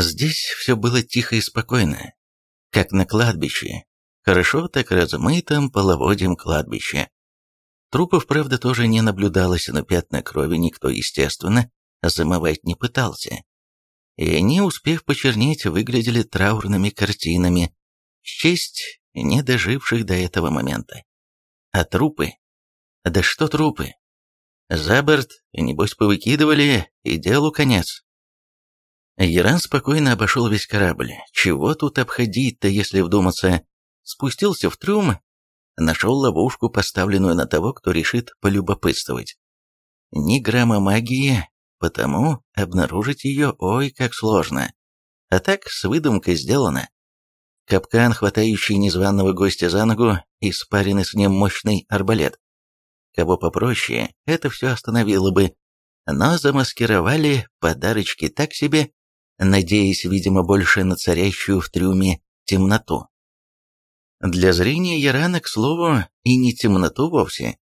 Здесь все было тихо и спокойно, как на кладбище, хорошо так размытом половодьем кладбище. Трупов, правда, тоже не наблюдалось, но пятна крови никто, естественно, замывать не пытался. И они, успев почернеть, выглядели траурными картинами, в честь недоживших до этого момента. А трупы? Да что трупы? За борт, небось, повыкидывали, и делу конец. Яран спокойно обошел весь корабль. Чего тут обходить-то, если вдуматься? Спустился в трюм, нашел ловушку, поставленную на того, кто решит полюбопытствовать. Ни грамма магии, потому обнаружить ее ой как сложно. А так с выдумкой сделано. Капкан, хватающий незваного гостя за ногу, и спаренный с ним мощный арбалет. Кого попроще, это все остановило бы, но замаскировали подарочки так себе, надеясь, видимо, больше на царящую в трюме темноту. Для зрения Ярана, к слову, и не темноту вовсе.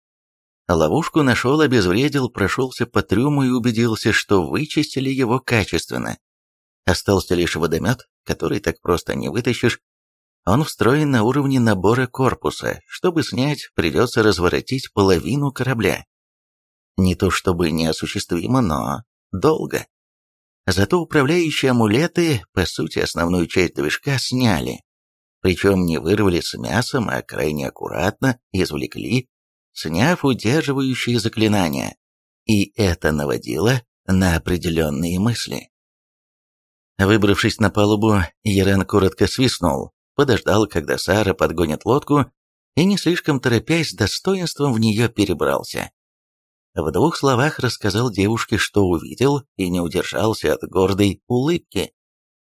Ловушку нашел, обезвредил, прошелся по трюму и убедился, что вычистили его качественно. Остался лишь водомет, который так просто не вытащишь. Он встроен на уровне набора корпуса. Чтобы снять, придется разворотить половину корабля. Не то чтобы неосуществимо, но долго. Зато управляющие амулеты, по сути, основную часть движка сняли. Причем не вырвали с мясом, а крайне аккуратно извлекли, сняв удерживающие заклинания. И это наводило на определенные мысли. Выбравшись на палубу, Ерен коротко свистнул, подождал, когда Сара подгонит лодку, и не слишком торопясь, достоинством в нее перебрался. В двух словах рассказал девушке, что увидел, и не удержался от гордой улыбки.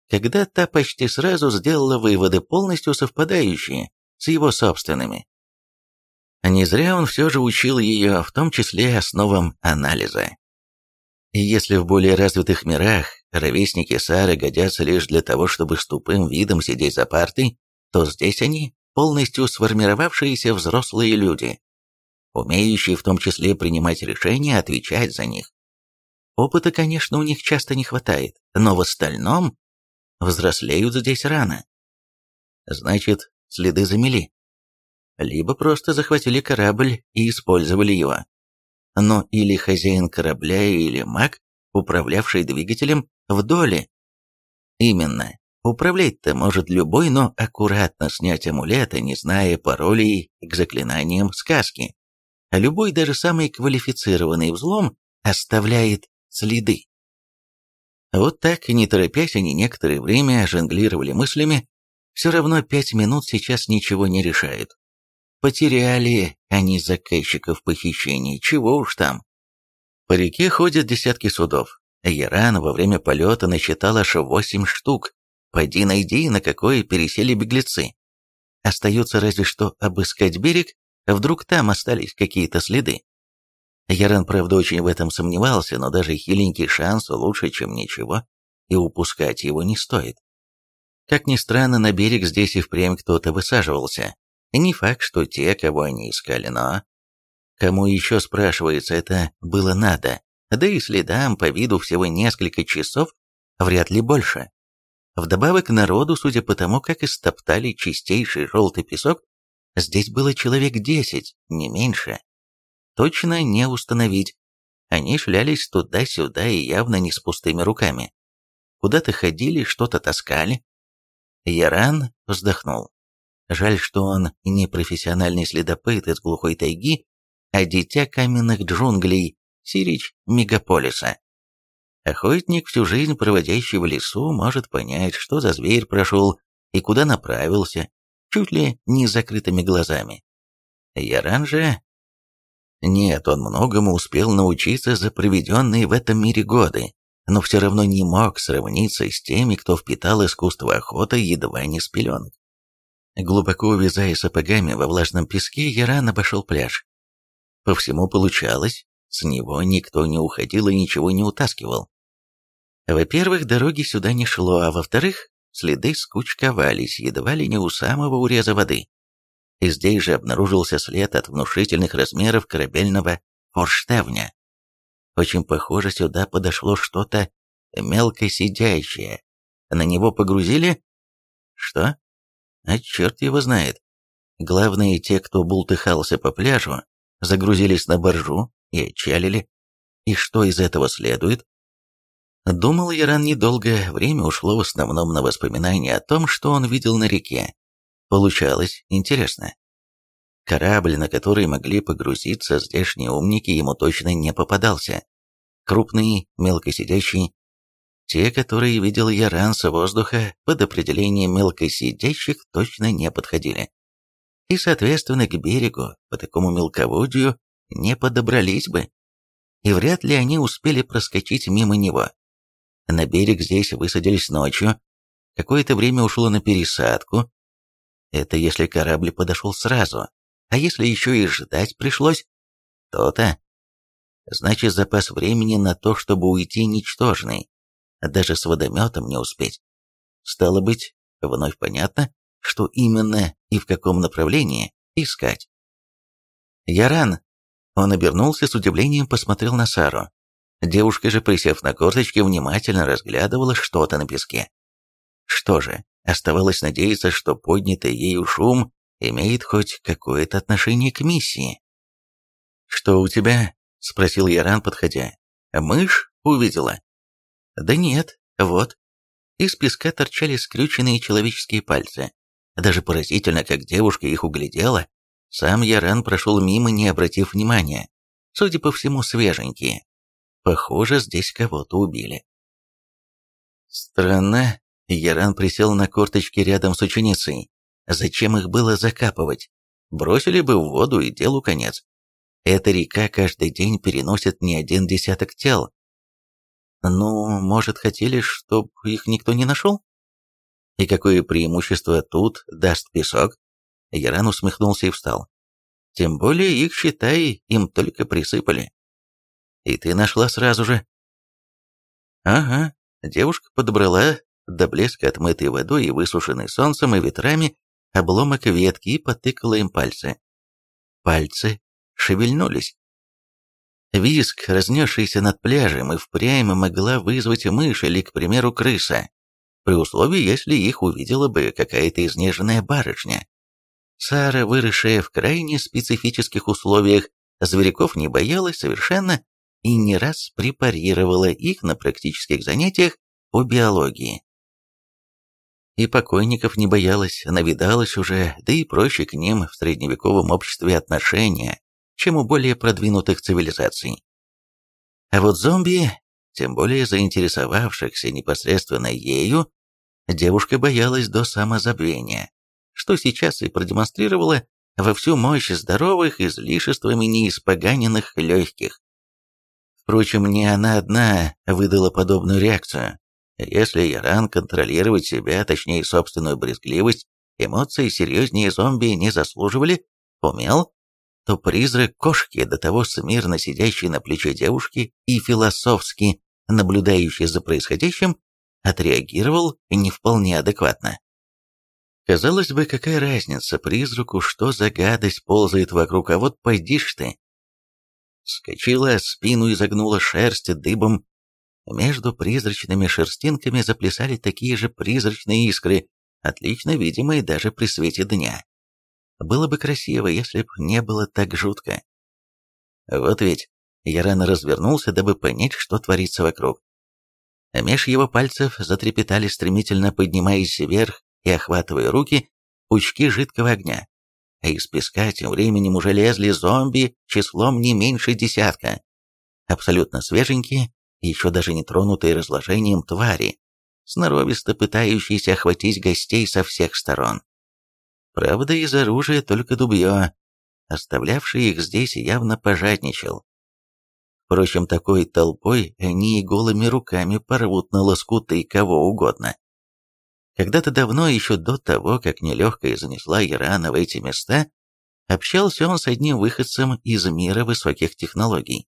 Когда та почти сразу сделала выводы, полностью совпадающие с его собственными. Не зря он все же учил ее, в том числе основам анализа. Если в более развитых мирах ровесники Сары годятся лишь для того, чтобы с тупым видом сидеть за партой, то здесь они полностью сформировавшиеся взрослые люди, умеющие в том числе принимать решения, отвечать за них. Опыта, конечно, у них часто не хватает, но в остальном взрослеют здесь рано. Значит, следы замели. Либо просто захватили корабль и использовали его. Но или хозяин корабля, или маг, управлявший двигателем, в доле. Именно. Управлять-то может любой, но аккуратно снять амулеты, не зная паролей к заклинаниям сказки любой, даже самый квалифицированный взлом, оставляет следы. Вот так, не торопясь, они некоторое время жонглировали мыслями, все равно пять минут сейчас ничего не решают. Потеряли они заказчиков похищений, чего уж там. По реке ходят десятки судов. Яран во время полета насчитал аж восемь штук. Пойди найди, на какой пересели беглецы. Остается разве что обыскать берег Вдруг там остались какие-то следы? Яран, правда, очень в этом сомневался, но даже хиленький шанс лучше, чем ничего, и упускать его не стоит. Как ни странно, на берег здесь и впрямь кто-то высаживался. Не факт, что те, кого они искали, но... Кому еще, спрашивается, это было надо? Да и следам по виду всего несколько часов, вряд ли больше. Вдобавок народу, судя по тому, как истоптали чистейший желтый песок, Здесь было человек десять, не меньше. Точно не установить. Они шлялись туда-сюда и явно не с пустыми руками. Куда-то ходили, что-то таскали. Яран вздохнул. Жаль, что он не профессиональный следопыт из глухой тайги, а дитя каменных джунглей, сирич мегаполиса. Охотник, всю жизнь проводящий в лесу, может понять, что за зверь прошел и куда направился, чуть ли не закрытыми глазами. Яран же... Нет, он многому успел научиться за проведенные в этом мире годы, но все равно не мог сравниться с теми, кто впитал искусство охоты едва не с пеленок. Глубоко увязая сапогами во влажном песке, Яран обошел пляж. По всему получалось, с него никто не уходил и ничего не утаскивал. Во-первых, дороги сюда не шло, а во-вторых, следы скучковались едва ли не у самого уреза воды. И здесь же обнаружился след от внушительных размеров корабельного форштевня. Очень похоже, сюда подошло что-то мелко сидящее, на него погрузили? Что? А черт его знает. Главное, те, кто бултыхался по пляжу, загрузились на боржу и отчалили. И что из этого следует? Думал Яран недолго, время ушло в основном на воспоминания о том, что он видел на реке. Получалось интересно. Корабль, на который могли погрузиться здешние умники, ему точно не попадался. Крупный, мелкосидящий. Те, которые видел Яран с воздуха, под определение мелкосидящих точно не подходили. И, соответственно, к берегу, по такому мелководью, не подобрались бы. И вряд ли они успели проскочить мимо него. На берег здесь высадились ночью. Какое-то время ушло на пересадку. Это если корабль подошел сразу. А если еще и ждать пришлось? То-то. Значит, запас времени на то, чтобы уйти, ничтожный. Даже с водометом не успеть. Стало быть, вновь понятно, что именно и в каком направлении искать. «Яран!» Он обернулся с удивлением, посмотрел на Сару. Девушка же, присев на корточки, внимательно разглядывала что-то на песке. Что же, оставалось надеяться, что поднятый ею шум имеет хоть какое-то отношение к миссии. «Что у тебя?» — спросил Яран, подходя. «Мышь увидела?» «Да нет, вот». Из песка торчали скрюченные человеческие пальцы. Даже поразительно, как девушка их углядела. Сам Яран прошел мимо, не обратив внимания. Судя по всему, свеженькие. Похоже, здесь кого-то убили. Странно. Яран присел на корточки рядом с ученицей. Зачем их было закапывать? Бросили бы в воду и делу конец. Эта река каждый день переносит не один десяток тел. Ну, может, хотели, чтобы их никто не нашел? И какое преимущество тут даст песок? Яран усмехнулся и встал. Тем более их, считай, им только присыпали. И ты нашла сразу же. Ага, девушка подобрала до блеска отмытой водой и высушенной солнцем и ветрами обломок ветки и потыкала им пальцы. Пальцы шевельнулись. Виск, разнесшийся над пляжем, и впрямь могла вызвать мышь или, к примеру, крыса при условии, если их увидела бы какая-то изнеженная барышня. Сара, выросшая в крайне специфических условиях, зверяков не боялась совершенно и не раз препарировала их на практических занятиях по биологии. И покойников не боялась, навидалась уже, да и проще к ним в средневековом обществе отношения, чем у более продвинутых цивилизаций. А вот зомби, тем более заинтересовавшихся непосредственно ею, Девушка боялась до самозабвения, что сейчас и продемонстрировала во всю мощь здоровых излишествами неиспоганенных легких. Впрочем, не она одна выдала подобную реакцию. Если Иран контролировать себя, точнее собственную брезгливость, эмоции серьезнее зомби не заслуживали, умел, то призрак кошки, до того смирно сидящий на плече девушки и философски наблюдающий за происходящим, отреагировал не вполне адекватно. Казалось бы, какая разница призраку, что за гадость ползает вокруг, а вот пойдишь ты. Скочила, спину изогнула шерсть дыбом. Между призрачными шерстинками заплясали такие же призрачные искры, отлично видимые даже при свете дня. Было бы красиво, если б не было так жутко. Вот ведь, я рано развернулся, дабы понять, что творится вокруг меж его пальцев затрепетали стремительно поднимаясь вверх и охватывая руки пучки жидкого огня. А из песка тем временем уже лезли зомби числом не меньше десятка. Абсолютно свеженькие, еще даже не тронутые разложением твари, сноровисто пытающиеся охватить гостей со всех сторон. Правда, из оружия только дубье. Оставлявший их здесь явно пожадничал, Впрочем, такой толпой они и голыми руками порвут на лоскуты кого угодно. Когда-то давно, еще до того, как нелегкая занесла Ирана в эти места, общался он с одним выходцем из мира высоких технологий.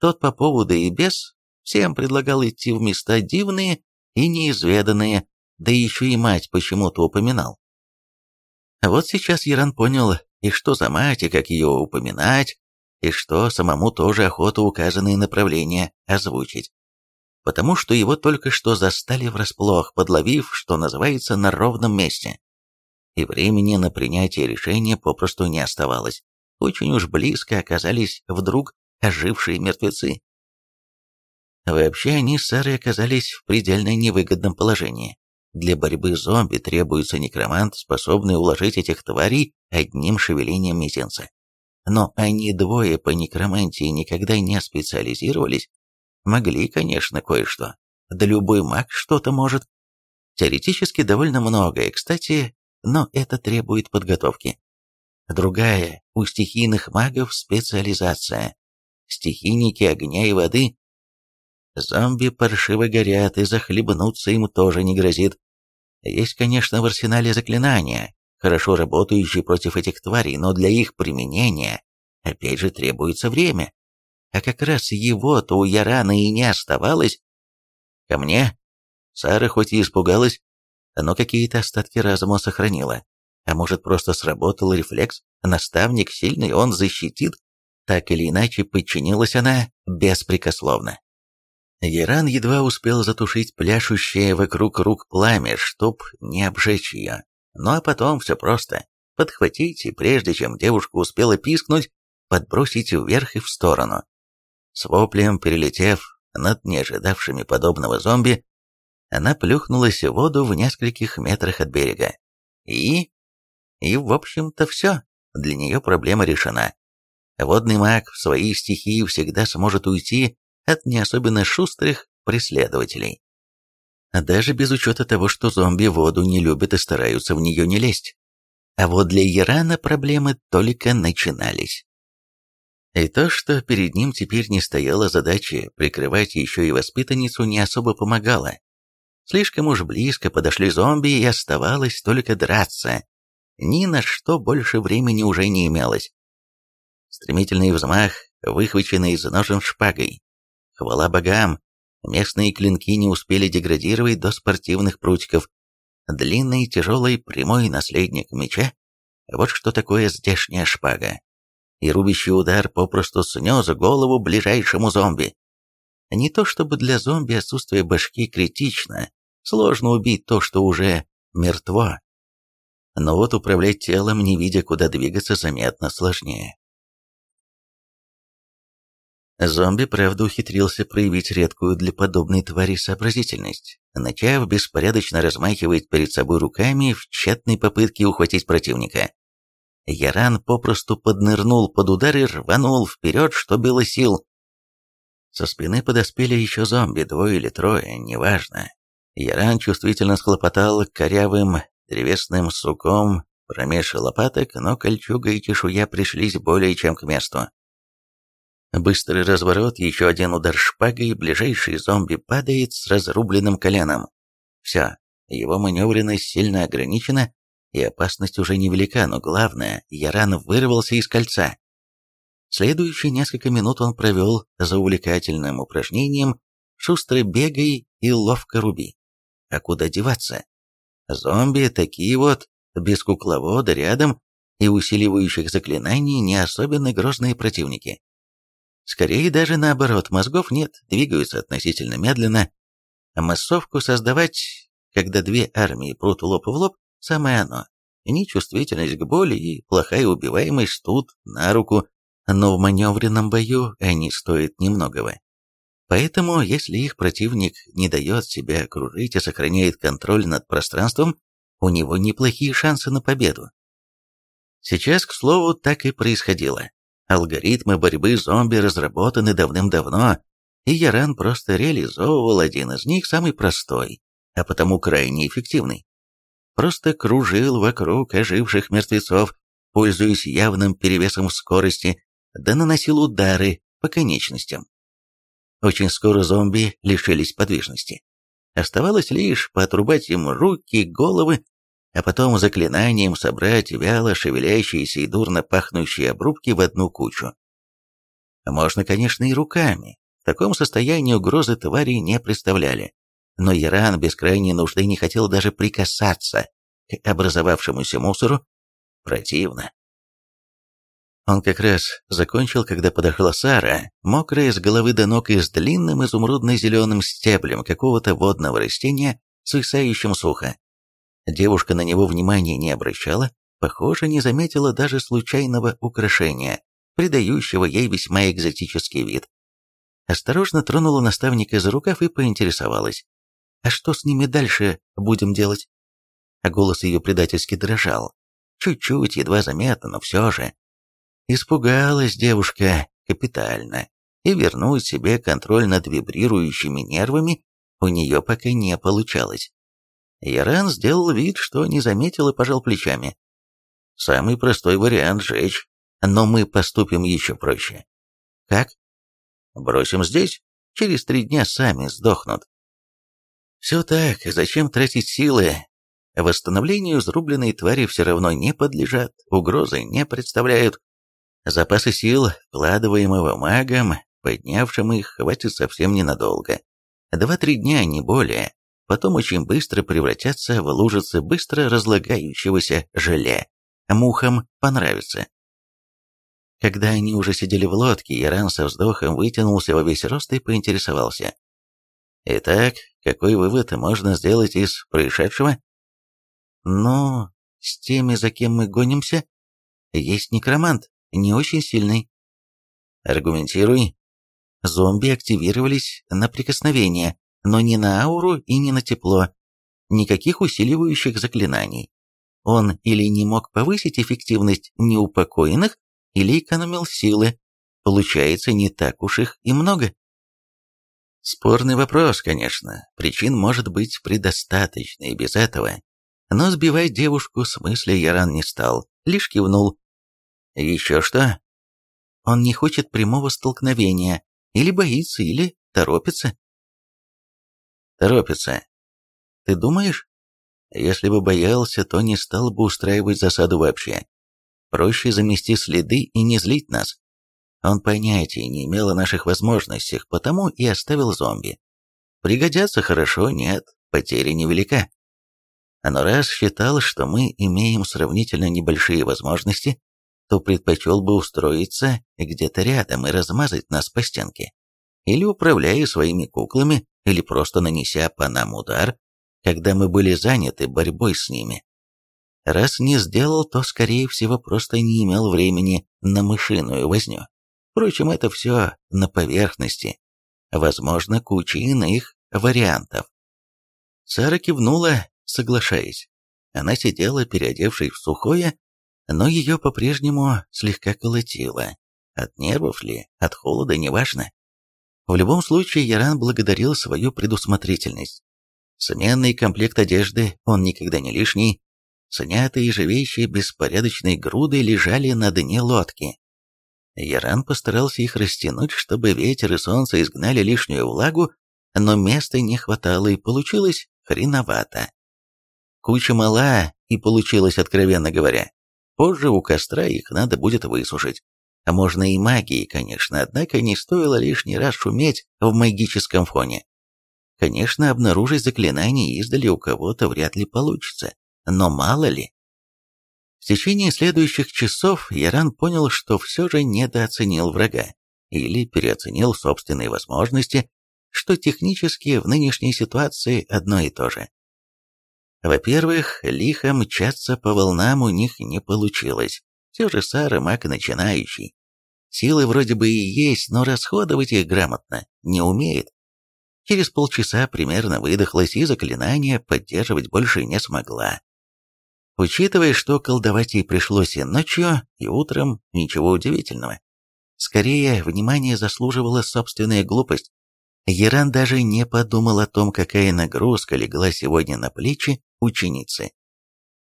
Тот по поводу и без всем предлагал идти в места дивные и неизведанные, да еще и мать почему-то упоминал. Вот сейчас Иран понял, и что за мать, и как ее упоминать, и что самому тоже охота указанные направления озвучить. Потому что его только что застали врасплох, подловив, что называется, на ровном месте. И времени на принятие решения попросту не оставалось. Очень уж близко оказались вдруг ожившие мертвецы. Вообще они с Сарой оказались в предельно невыгодном положении. Для борьбы с зомби требуется некромант, способный уложить этих тварей одним шевелением мизинца. Но они двое по некромантии никогда не специализировались, могли, конечно, кое-что. Да любой маг что-то может. Теоретически довольно многое, кстати, но это требует подготовки. Другая, у стихийных магов специализация. Стихийники огня и воды. Зомби паршиво горят, и захлебнуться им тоже не грозит. Есть, конечно, в арсенале заклинания, хорошо работающие против этих тварей, но для их применения, опять же, требуется время. А как раз его-то у Ярана и не оставалось. Ко мне Сара хоть и испугалась, но какие-то остатки разума сохранила. А может, просто сработал рефлекс? Наставник сильный, он защитит? Так или иначе, подчинилась она беспрекословно. Яран едва успел затушить пляшущее вокруг рук пламя, чтоб не обжечь ее. Ну а потом все просто. Подхватить и прежде чем девушка успела пискнуть, подбросить вверх и в сторону. С воплем, перелетев над неожидавшими подобного зомби, она плюхнулась в воду в нескольких метрах от берега. И... И, в общем-то, все. Для нее проблема решена. Водный маг в своей стихии всегда сможет уйти от не особенно шустрых преследователей. Даже без учета того, что зомби воду не любят и стараются в нее не лезть. А вот для Ирана проблемы только начинались. И то, что перед ним теперь не стояла задача прикрывать еще и воспитанницу, не особо помогало. Слишком уж близко подошли зомби, и оставалось только драться. Ни на что больше времени уже не имелось. Стремительный взмах, выхваченный из ножен шпагой. Хвала богам, местные клинки не успели деградировать до спортивных прутиков. Длинный, тяжелый, прямой наследник меча. Вот что такое здешняя шпага. И рубящий удар попросту снес голову ближайшему зомби. Не то чтобы для зомби отсутствие башки критично, Сложно убить то, что уже мертво. Но вот управлять телом, не видя, куда двигаться, заметно сложнее. Зомби, правда, ухитрился проявить редкую для подобной твари сообразительность, начав беспорядочно размахивать перед собой руками в тщетной попытке ухватить противника. Яран попросту поднырнул под удар и рванул вперед, что было сил. Со спины подоспели еще зомби, двое или трое, неважно. Яран чувствительно схлопотал корявым древесным суком промеж лопаток, но кольчуга и чешуя пришлись более чем к месту. Быстрый разворот, еще один удар шпагой, ближайший зомби падает с разрубленным коленом. Все, его маневренность сильно ограничена, и опасность уже невелика, но главное, Яран вырвался из кольца. Следующие несколько минут он провел за увлекательным упражнением «Шустро бегай и ловко руби». А куда деваться? Зомби такие вот, без кукловода рядом и усиливающих заклинаний не особенно грозные противники. Скорее даже наоборот, мозгов нет, двигаются относительно медленно. А массовку создавать, когда две армии прут лоб в лоб, самое оно. Нечувствительность к боли и плохая убиваемость тут на руку, но в маневренном бою они стоят немногого. Поэтому, если их противник не дает себя окружить и сохраняет контроль над пространством, у него неплохие шансы на победу. Сейчас, к слову, так и происходило. Алгоритмы борьбы зомби разработаны давным-давно, и Яран просто реализовывал один из них, самый простой, а потому крайне эффективный. Просто кружил вокруг оживших мертвецов, пользуясь явным перевесом в скорости, да наносил удары по конечностям. Очень скоро зомби лишились подвижности. Оставалось лишь поотрубать им руки, головы, а потом заклинанием собрать вяло шевелящиеся и дурно пахнущие обрубки в одну кучу. Можно, конечно, и руками. В таком состоянии угрозы твари не представляли. Но Иран без крайней нужды не хотел даже прикасаться к образовавшемуся мусору. Противно. Он как раз закончил, когда подошла Сара, мокрая с головы до ног и с длинным изумрудно-зеленым стеблем какого-то водного растения, свисающим сухо. Девушка на него внимания не обращала, похоже, не заметила даже случайного украшения, придающего ей весьма экзотический вид. Осторожно тронула наставника за рукав и поинтересовалась. «А что с ними дальше будем делать?» А голос ее предательски дрожал. Чуть-чуть, едва заметно, но все же. Испугалась девушка капитально, и вернуть себе контроль над вибрирующими нервами у нее пока не получалось. Яран сделал вид, что не заметил и пожал плечами. Самый простой вариант — сжечь, но мы поступим еще проще. Как? Бросим здесь, через три дня сами сдохнут. Все так, зачем тратить силы? Восстановлению изрубленной твари все равно не подлежат, угрозы не представляют. Запасы сил, вкладываемого магом, поднявшим их, хватит совсем ненадолго. Два-три дня, не более. Потом очень быстро превратятся в лужицы быстро разлагающегося желе. Мухам понравится. Когда они уже сидели в лодке, Яран со вздохом вытянулся во весь рост и поинтересовался. «Итак, какой вывод можно сделать из происшедшего?» «Ну, с теми, за кем мы гонимся, есть некромант, не очень сильный. Аргументируй. Зомби активировались на прикосновение, но не на ауру и не на тепло. Никаких усиливающих заклинаний. Он или не мог повысить эффективность неупокоенных, или экономил силы. Получается, не так уж их и много. Спорный вопрос, конечно. Причин может быть предостаточно и без этого. Но сбивать девушку с мысли Яран не стал, лишь кивнул. Еще что? Он не хочет прямого столкновения, или боится, или торопится. Торопится. Ты думаешь? Если бы боялся, то не стал бы устраивать засаду вообще. Проще замести следы и не злить нас. Он понятия не имел о наших возможностях, потому и оставил зомби. Пригодятся хорошо, нет, потеря невелика. Но раз считал, что мы имеем сравнительно небольшие возможности, то предпочел бы устроиться где-то рядом и размазать нас по стенке. Или управляя своими куклами, или просто нанеся по нам удар, когда мы были заняты борьбой с ними. Раз не сделал, то, скорее всего, просто не имел времени на мышиную возню. Впрочем, это все на поверхности. Возможно, куча иных вариантов. Сара кивнула, соглашаясь. Она сидела, переодевшись в сухое, но ее по-прежнему слегка колотило. От нервов ли, от холода, неважно. В любом случае, Яран благодарил свою предусмотрительность. Сменный комплект одежды, он никогда не лишний. Снятые же вещи беспорядочной грудой лежали на дне лодки. Яран постарался их растянуть, чтобы ветер и солнце изгнали лишнюю влагу, но места не хватало и получилось хреновато. Куча мала и получилось, откровенно говоря. Позже у костра их надо будет высушить. А можно и магией, конечно, однако не стоило лишний раз шуметь в магическом фоне. Конечно, обнаружить заклинание издали у кого-то вряд ли получится, но мало ли. В течение следующих часов Яран понял, что все же недооценил врага или переоценил собственные возможности, что технически в нынешней ситуации одно и то же. Во-первых, лихо мчаться по волнам у них не получилось. Все же Сара маг начинающий. Силы вроде бы и есть, но расходовать их грамотно не умеет. Через полчаса примерно выдохлась и заклинание поддерживать больше не смогла. Учитывая, что колдовать ей пришлось и ночью, и утром, ничего удивительного. Скорее, внимание заслуживала собственная глупость. Еран даже не подумал о том, какая нагрузка легла сегодня на плечи ученицы.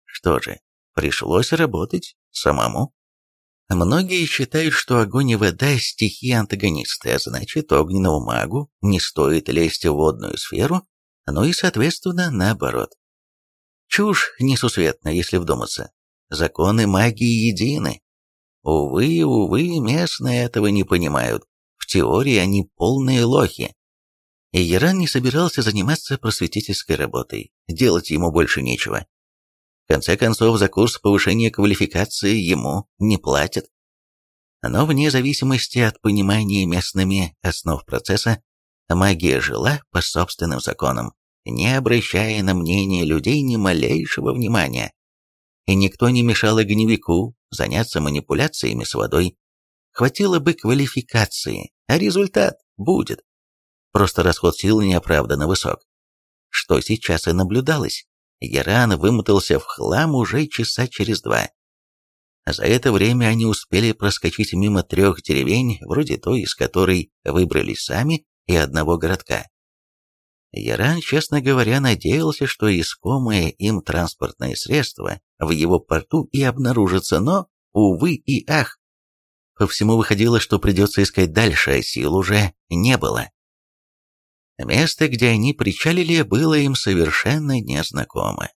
Что же, пришлось работать самому. Многие считают, что огонь и вода – стихии антагонисты, а значит, огненному магу не стоит лезть в водную сферу, но и, соответственно, наоборот. Чушь несусветна, если вдуматься. Законы магии едины. Увы, увы, местные этого не понимают. В теории они полные лохи. И Яран не собирался заниматься просветительской работой, делать ему больше нечего. В конце концов, за курс повышения квалификации ему не платят. Но вне зависимости от понимания местными основ процесса, магия жила по собственным законам, не обращая на мнение людей ни малейшего внимания. И никто не мешал огневику заняться манипуляциями с водой. Хватило бы квалификации, а результат будет. Просто расход сил неоправданно высок. Что сейчас и наблюдалось. Яран вымотался в хлам уже часа через два. За это время они успели проскочить мимо трех деревень, вроде той, из которой выбрались сами, и одного городка. Яран, честно говоря, надеялся, что искомое им транспортное средство в его порту и обнаружится, но, увы и ах. По всему выходило, что придется искать дальше, а сил уже не было. Место, где они причалили, было им совершенно незнакомо.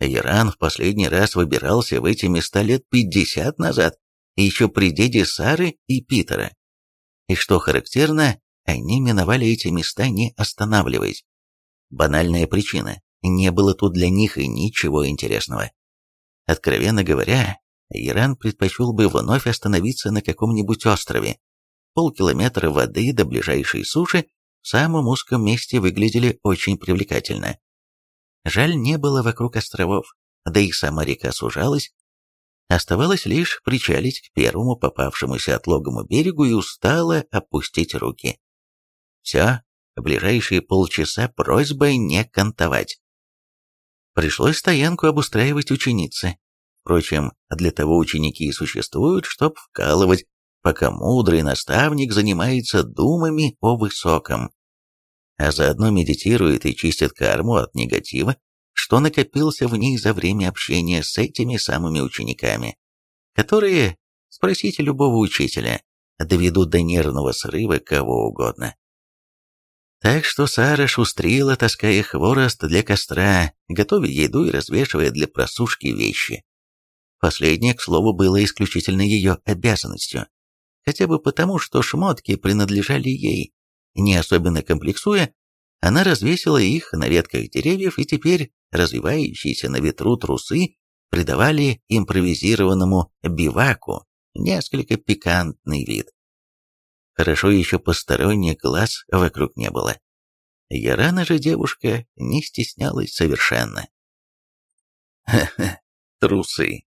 Иран в последний раз выбирался в эти места лет 50 назад, еще при деде Сары и Питера. И что характерно, они миновали эти места не останавливаясь. Банальная причина – не было тут для них и ничего интересного. Откровенно говоря, Иран предпочел бы вновь остановиться на каком-нибудь острове. Полкилометра воды до ближайшей суши в самом узком месте выглядели очень привлекательно. Жаль, не было вокруг островов, да и сама река сужалась. Оставалось лишь причалить к первому попавшемуся отлогому берегу и устало опустить руки. Все, ближайшие полчаса просьба не кантовать. Пришлось стоянку обустраивать ученицы. Впрочем, для того ученики и существуют, чтоб вкалывать, пока мудрый наставник занимается думами о высоком а заодно медитирует и чистит карму от негатива, что накопился в ней за время общения с этими самыми учениками, которые, спросите любого учителя, доведут до нервного срыва кого угодно. Так что Сара шустрила, таская хворост для костра, готовя еду и развешивая для просушки вещи. Последнее, к слову, было исключительно ее обязанностью, хотя бы потому, что шмотки принадлежали ей, не особенно комплексуя, она развесила их на ветках деревьев, и теперь развивающиеся на ветру трусы придавали импровизированному биваку несколько пикантный вид. Хорошо еще посторонних глаз вокруг не было. Ярана же девушка не стеснялась совершенно. Ха-ха, трусы.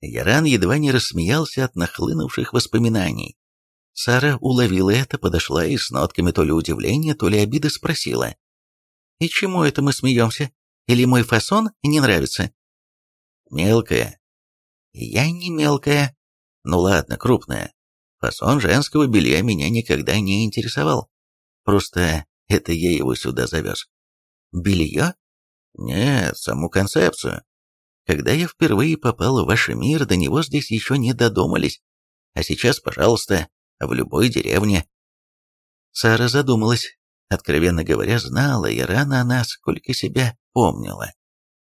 Яран едва не рассмеялся от нахлынувших воспоминаний. Сара уловила это, подошла и с нотками то ли удивления, то ли обиды спросила. «И чему это мы смеемся? Или мой фасон не нравится?» «Мелкая». «Я не мелкая». «Ну ладно, крупная. Фасон женского белья меня никогда не интересовал. Просто это я его сюда завез». «Белье?» «Нет, саму концепцию. Когда я впервые попал в ваш мир, до него здесь еще не додумались. А сейчас, пожалуйста, в любой деревне. Сара задумалась. Откровенно говоря, знала и рано она, сколько себя помнила.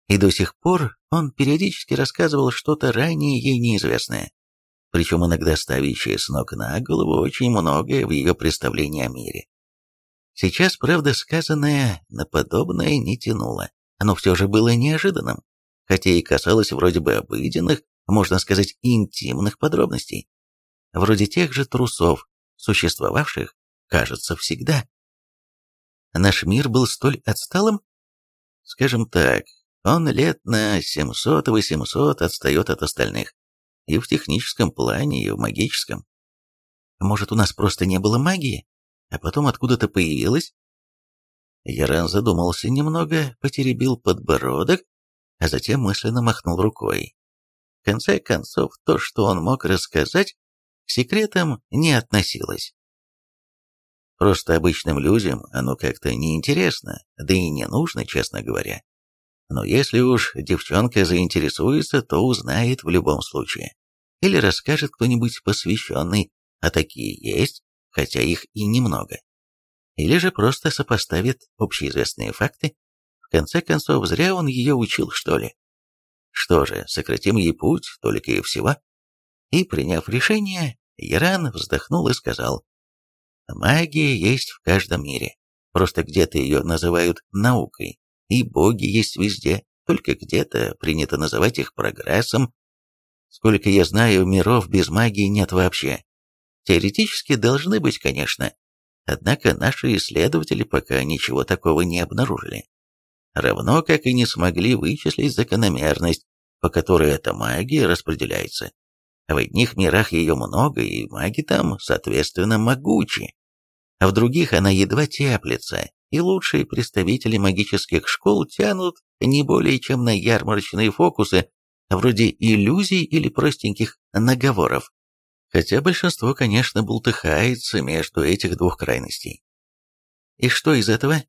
И до сих пор он периодически рассказывал что-то ранее ей неизвестное, причем иногда ставящее с ног на голову очень многое в ее представлении о мире. Сейчас, правда, сказанное на подобное не тянуло, но все же было неожиданным, хотя и касалось вроде бы обыденных, можно сказать, интимных подробностей вроде тех же трусов, существовавших, кажется, всегда. Наш мир был столь отсталым? Скажем так, он лет на 700-800 отстает от остальных. И в техническом плане, и в магическом. Может, у нас просто не было магии, а потом откуда-то появилась? Яран задумался немного, потеребил подбородок, а затем мысленно махнул рукой. В конце концов, то, что он мог рассказать, к секретам не относилось. Просто обычным людям оно как-то неинтересно, да и не нужно, честно говоря. Но если уж девчонка заинтересуется, то узнает в любом случае. Или расскажет кто-нибудь посвященный, а такие есть, хотя их и немного. Или же просто сопоставит общеизвестные факты. В конце концов, зря он ее учил, что ли. Что же, сократим ей путь, только и всего. И, приняв решение, Яран вздохнул и сказал, «Магия есть в каждом мире, просто где-то ее называют наукой, и боги есть везде, только где-то принято называть их прогрессом. Сколько я знаю, миров без магии нет вообще, Теоретически должны быть, конечно. Однако наши исследователи пока ничего такого не обнаружили. Равно как и не смогли вычислить закономерность, по которой эта магия распределяется. В одних мирах ее много, и маги там, соответственно, могучи. А в других она едва теплится, и лучшие представители магических школ тянут не более чем на ярмарочные фокусы, вроде иллюзий или простеньких наговоров. Хотя большинство, конечно, бултыхается между этих двух крайностей. И что из этого?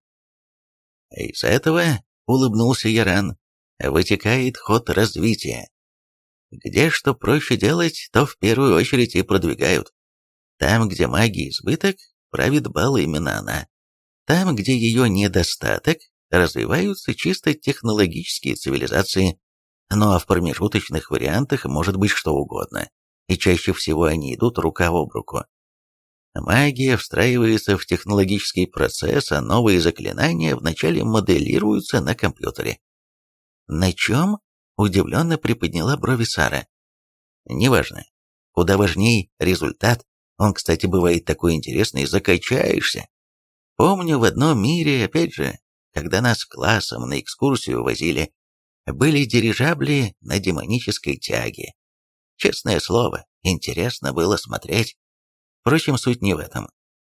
Из этого, улыбнулся Яран, вытекает ход развития. Где что проще делать, то в первую очередь и продвигают. Там, где магии избыток, правит бал именно она. Там, где ее недостаток, развиваются чисто технологические цивилизации, ну а в промежуточных вариантах может быть что угодно, и чаще всего они идут рука об руку. Магия встраивается в технологический процесс, а новые заклинания вначале моделируются на компьютере. На чем? Удивленно приподняла брови Сара. Неважно. Куда важней результат. Он, кстати, бывает такой интересный, закачаешься. Помню, в одном мире, опять же, когда нас классом на экскурсию возили, были дирижабли на демонической тяге. Честное слово, интересно было смотреть. Впрочем, суть не в этом.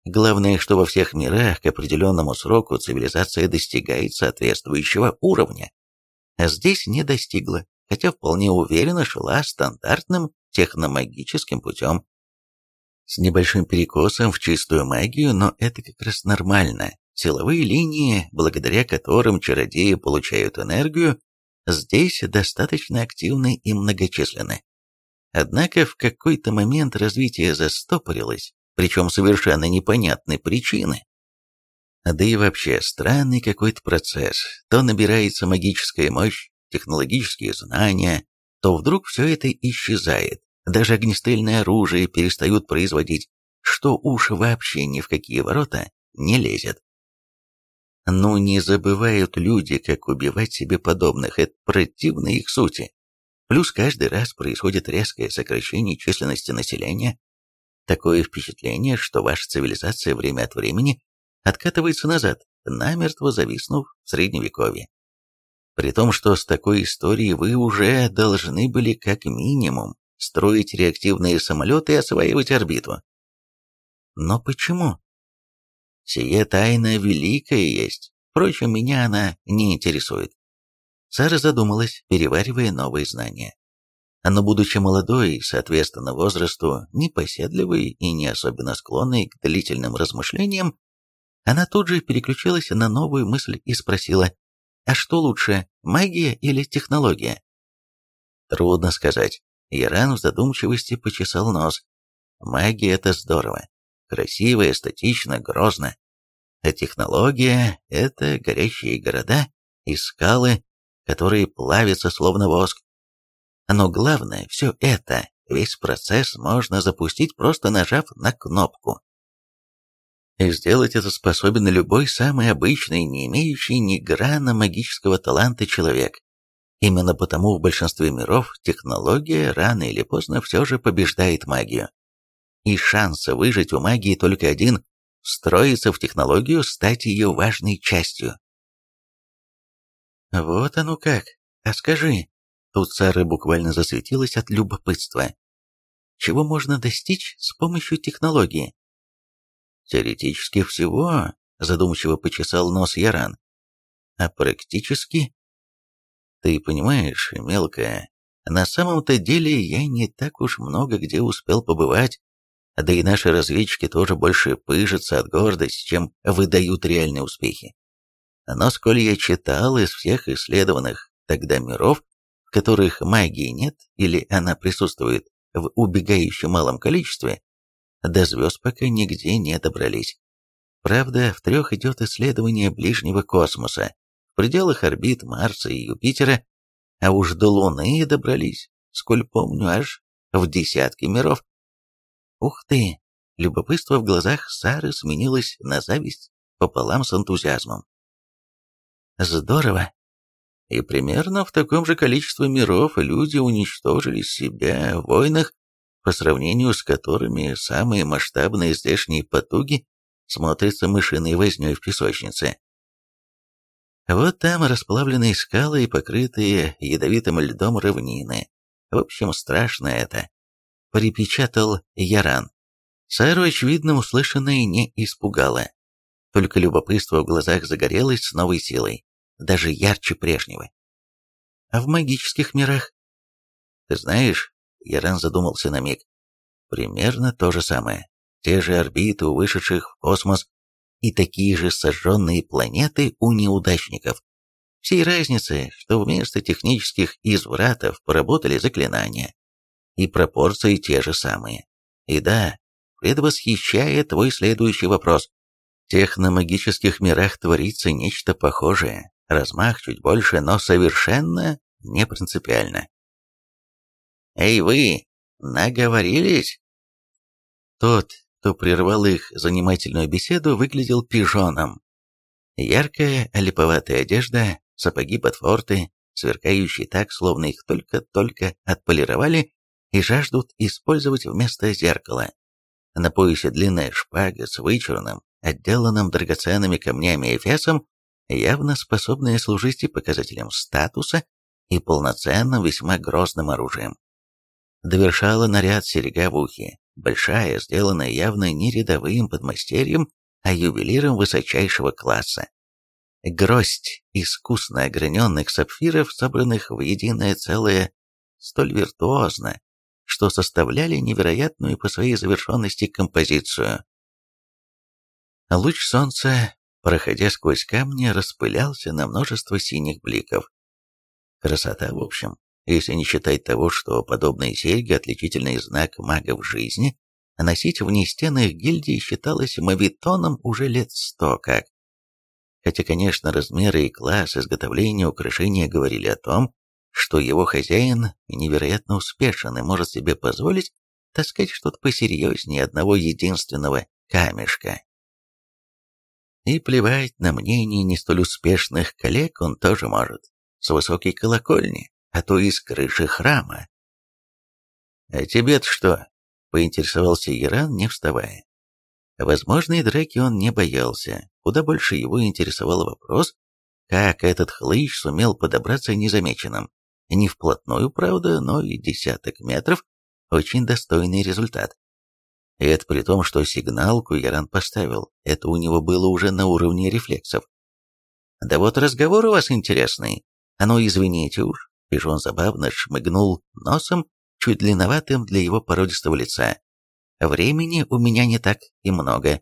Главное, что во всех мирах к определенному сроку цивилизация достигает соответствующего уровня. А здесь не достигла, хотя вполне уверенно шла стандартным техномагическим путем с небольшим перекосом в чистую магию, но это как раз нормально. Силовые линии, благодаря которым чародеи получают энергию, здесь достаточно активны и многочисленны. Однако в какой-то момент развитие застопорилось, причем совершенно непонятной причины. Да и вообще странный какой-то процесс. То набирается магическая мощь, технологические знания, то вдруг все это исчезает, даже огнестрельное оружие перестают производить, что уж вообще ни в какие ворота не лезет. Ну не забывают люди, как убивать себе подобных, это противно их сути. Плюс каждый раз происходит резкое сокращение численности населения. Такое впечатление, что ваша цивилизация время от времени откатывается назад, намертво зависнув в средневековье. При том, что с такой историей вы уже должны были как минимум строить реактивные самолеты и осваивать орбиту. Но почему? Сие тайна великая есть, впрочем, меня она не интересует. Сара задумалась, переваривая новые знания. Но будучи молодой соответственно, возрасту, непоседливой и не особенно склонной к длительным размышлениям, она тут же переключилась на новую мысль и спросила, а что лучше, магия или технология? Трудно сказать. Яран в задумчивости почесал нос. Магия — это здорово. Красиво, эстетично, грозно. А технология — это горящие города и скалы, которые плавятся словно воск. Но главное, все это, весь процесс можно запустить, просто нажав на кнопку. И сделать это способен любой самый обычный, не имеющий ни грана магического таланта человек. Именно потому в большинстве миров технология рано или поздно все же побеждает магию. И шанс выжить у магии только один – встроиться в технологию, стать ее важной частью. Вот оно как. А скажи, тут Сара буквально засветилась от любопытства. Чего можно достичь с помощью технологии? Теоретически всего, задумчиво почесал нос Яран. А практически ты понимаешь, мелкая, на самом-то деле я не так уж много где успел побывать, да и наши разведчики тоже больше пыжатся от гордости, чем выдают реальные успехи. Но сколь я читал из всех исследованных тогда миров, в которых магии нет или она присутствует в убегающем малом количестве, до звезд пока нигде не добрались. Правда, в трех идет исследование ближнего космоса, в пределах орбит Марса и Юпитера, а уж до Луны добрались, сколь помню, аж в десятки миров. Ух ты! Любопытство в глазах Сары сменилось на зависть пополам с энтузиазмом. Здорово! И примерно в таком же количестве миров люди уничтожили себя в войнах, по сравнению с которыми самые масштабные здешние потуги смотрятся мышиной вознёй в песочнице. Вот там расплавленные скалы и покрытые ядовитым льдом равнины. В общем, страшно это. Припечатал Яран. Сару, очевидно, услышанное не испугало. Только любопытство в глазах загорелось с новой силой, даже ярче прежнего. А в магических мирах? Ты знаешь, Яран задумался на миг. Примерно то же самое. Те же орбиты у вышедших в космос и такие же сожженные планеты у неудачников. Всей разницы, что вместо технических извратов поработали заклинания. И пропорции те же самые. И да, предвосхищая твой следующий вопрос. В техномагических мирах творится нечто похожее. Размах чуть больше, но совершенно не принципиально. «Эй вы, наговорились?» Тот, кто прервал их занимательную беседу, выглядел пижоном. Яркая, липоватая одежда, сапоги-ботфорты, сверкающие так, словно их только-только отполировали и жаждут использовать вместо зеркала. На поясе длинная шпага с вычурным, отделанным драгоценными камнями эфесом, явно способная служить и показателем статуса, и полноценным весьма грозным оружием довершала наряд серега в ухе, большая, сделанная явно не рядовым подмастерьем, а ювелиром высочайшего класса. Гроздь искусно ограненных сапфиров, собранных в единое целое, столь виртуозно, что составляли невероятную по своей завершенности композицию. Луч солнца, проходя сквозь камни, распылялся на множество синих бликов. Красота, в общем если не считать того, что подобные серьги – отличительный знак магов жизни, носить вне стены их гильдии считалось мавитоном уже лет сто как. Хотя, конечно, размеры и класс изготовления украшения говорили о том, что его хозяин невероятно успешен и может себе позволить таскать что-то посерьезнее одного единственного камешка. И плевать на мнение не столь успешных коллег он тоже может, с высокой колокольни, а то и с крыши храма. «А тебе-то что?» — поинтересовался Иран, не вставая. Возможной драки он не боялся, куда больше его интересовал вопрос, как этот хлыщ сумел подобраться незамеченным. Не вплотную, правда, но и десяток метров — очень достойный результат. И это при том, что сигналку Яран поставил, это у него было уже на уровне рефлексов. «Да вот разговор у вас интересный. А ну, извините уж, Пижон забавно шмыгнул носом, чуть длинноватым для его породистого лица. «Времени у меня не так и много,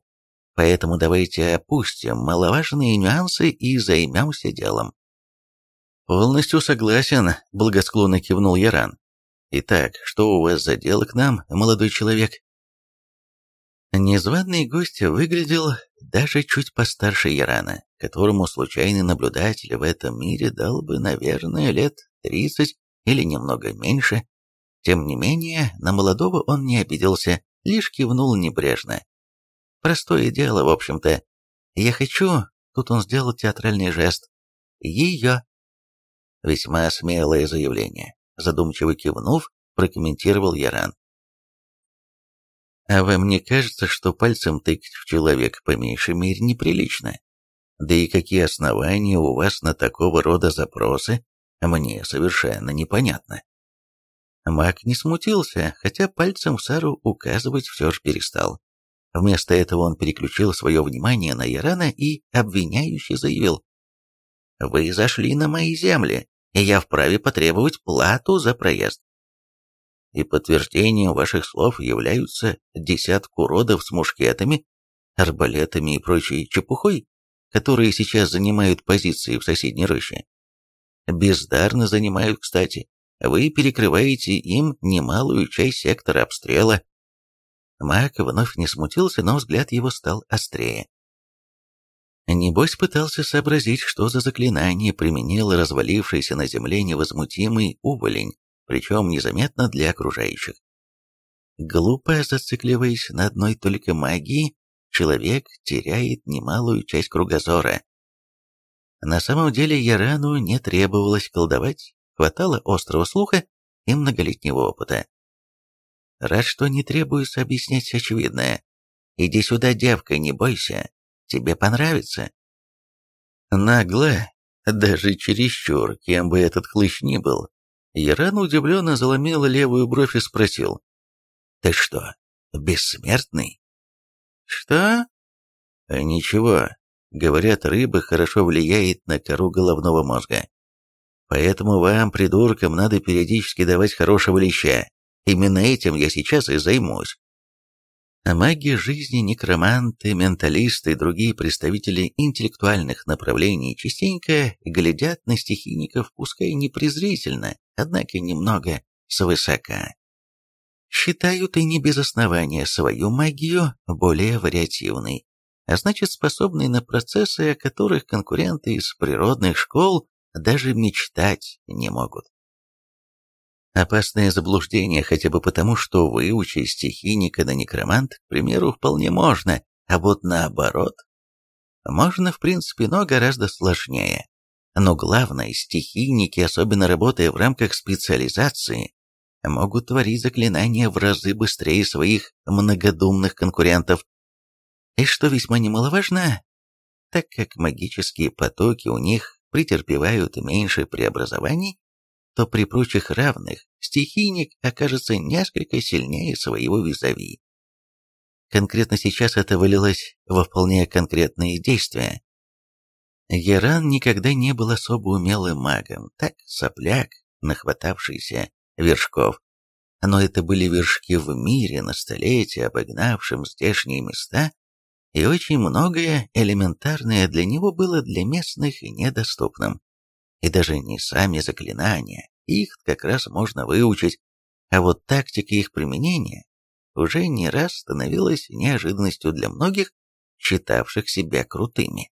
поэтому давайте опустим маловажные нюансы и займемся делом». «Полностью согласен», — благосклонно кивнул Яран. «Итак, что у вас за дело к нам, молодой человек?» Незваный гость выглядел даже чуть постарше Ярана, которому случайный наблюдатель в этом мире дал бы, наверное, лет тридцать или немного меньше. Тем не менее, на молодого он не обиделся, лишь кивнул небрежно. Простое дело, в общем-то. Я хочу, тут он сделал театральный жест, ее. Весьма смелое заявление. Задумчиво кивнув, прокомментировал Яран. А вам не кажется, что пальцем тыкать в человека по меньшей мере неприлично? Да и какие основания у вас на такого рода запросы, мне совершенно непонятно. Маг не смутился, хотя пальцем Сару указывать все же перестал. Вместо этого он переключил свое внимание на Ярана и обвиняюще заявил. «Вы зашли на мои земли, и я вправе потребовать плату за проезд. И подтверждением ваших слов являются десятку родов с мушкетами, арбалетами и прочей чепухой, которые сейчас занимают позиции в соседней роще. Бездарно занимают, кстати. Вы перекрываете им немалую часть сектора обстрела. Мак вновь не смутился, но взгляд его стал острее. Небось пытался сообразить, что за заклинание применил развалившийся на земле невозмутимый уволень, причем незаметно для окружающих. Глупо зацикливаясь на одной только магии, человек теряет немалую часть кругозора. На самом деле Ярану не требовалось колдовать, хватало острого слуха и многолетнего опыта. Рад, что не требуется объяснять очевидное. Иди сюда, девка, не бойся. Тебе понравится. Нагло, даже чересчур, кем бы этот хлыщ ни был. Яран удивленно заломил левую бровь и спросил. «Ты что, бессмертный?» «Что?» «Ничего. Говорят, рыба хорошо влияет на кору головного мозга. Поэтому вам, придуркам, надо периодически давать хорошего леща. Именно этим я сейчас и займусь. Маги жизни, некроманты, менталисты и другие представители интеллектуальных направлений частенько глядят на стихийников, пускай не презрительно, однако немного свысока. Считают и не без основания свою магию более вариативной, а значит способной на процессы, о которых конкуренты из природных школ даже мечтать не могут. Опасное заблуждение хотя бы потому, что выучить стихийника на некромант, к примеру, вполне можно, а вот наоборот. Можно, в принципе, но гораздо сложнее. Но главное, стихийники, особенно работая в рамках специализации, могут творить заклинания в разы быстрее своих многодумных конкурентов. И что весьма немаловажно, так как магические потоки у них претерпевают меньше преобразований, то при прочих равных стихийник окажется несколько сильнее своего визави. Конкретно сейчас это вылилось во вполне конкретные действия. Геран никогда не был особо умелым магом, так сопляк, нахватавшийся вершков. Но это были вершки в мире на столетие, обогнавшем здешние места, и очень многое элементарное для него было для местных недоступным и даже не сами заклинания, их как раз можно выучить, а вот тактика их применения уже не раз становилась неожиданностью для многих, считавших себя крутыми.